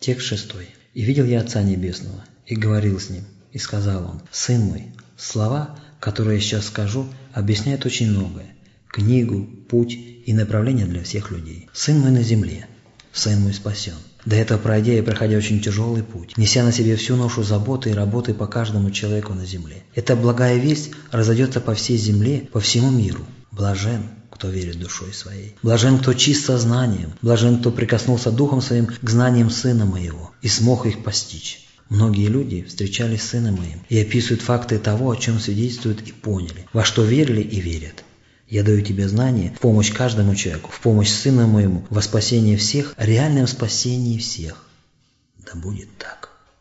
Текст шестой. «И видел я Отца Небесного, и говорил с Ним, и сказал Он, Сын мой, слова, которые я сейчас скажу, объясняют очень многое. Книгу, путь и направление для всех людей. Сын мой на земле, сын мой спасен. До этого пройдя и проходя очень тяжелый путь, неся на себе всю ношу заботы и работы по каждому человеку на земле. Эта благая весть разойдется по всей земле, по всему миру. Блажен, кто верит душой своей. Блажен, кто чист сознанием. Блажен, кто прикоснулся духом своим к знаниям Сына Моего и смог их постичь. Многие люди встречались с Сыном Моим и описывают факты того, о чем свидетельствуют и поняли, во что верили и верят. Я даю тебе знания в помощь каждому человеку, в помощь Сыну Моему, во спасение всех, реальном спасении всех. Да будет так.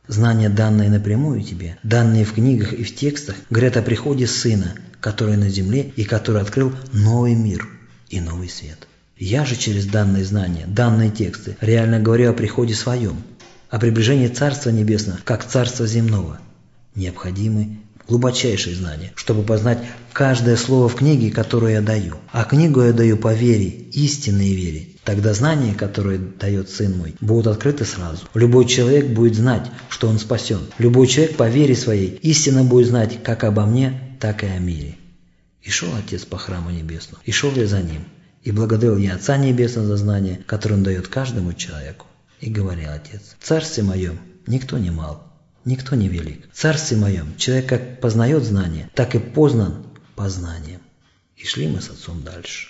Знания, данные напрямую тебе, данные в книгах и в текстах, говорят о приходе Сына, который на земле и который открыл новый мир и новый свет. Я же через данные знания, данные тексты, реально говорю о приходе своем, о приближении Царства Небесного, как Царства Земного. Необходимы глубочайшие знания, чтобы познать каждое слово в книге, которую я даю. А книгу я даю по вере, истинной вере. Тогда знания, которые дает Сын мой, будут открыты сразу. Любой человек будет знать, что он спасен. Любой человек по вере своей истинно будет знать как обо мне, так и о мире. И шел Отец по храму небесному, и шел я за ним. И благодарил я Отца Небесного за знание, которое он дает каждому человеку. И говорил Отец, в Царстве моем никто не мал, никто не велик. В Царстве моем человек как познает знание, так и познан познанием. И шли мы с Отцом дальше.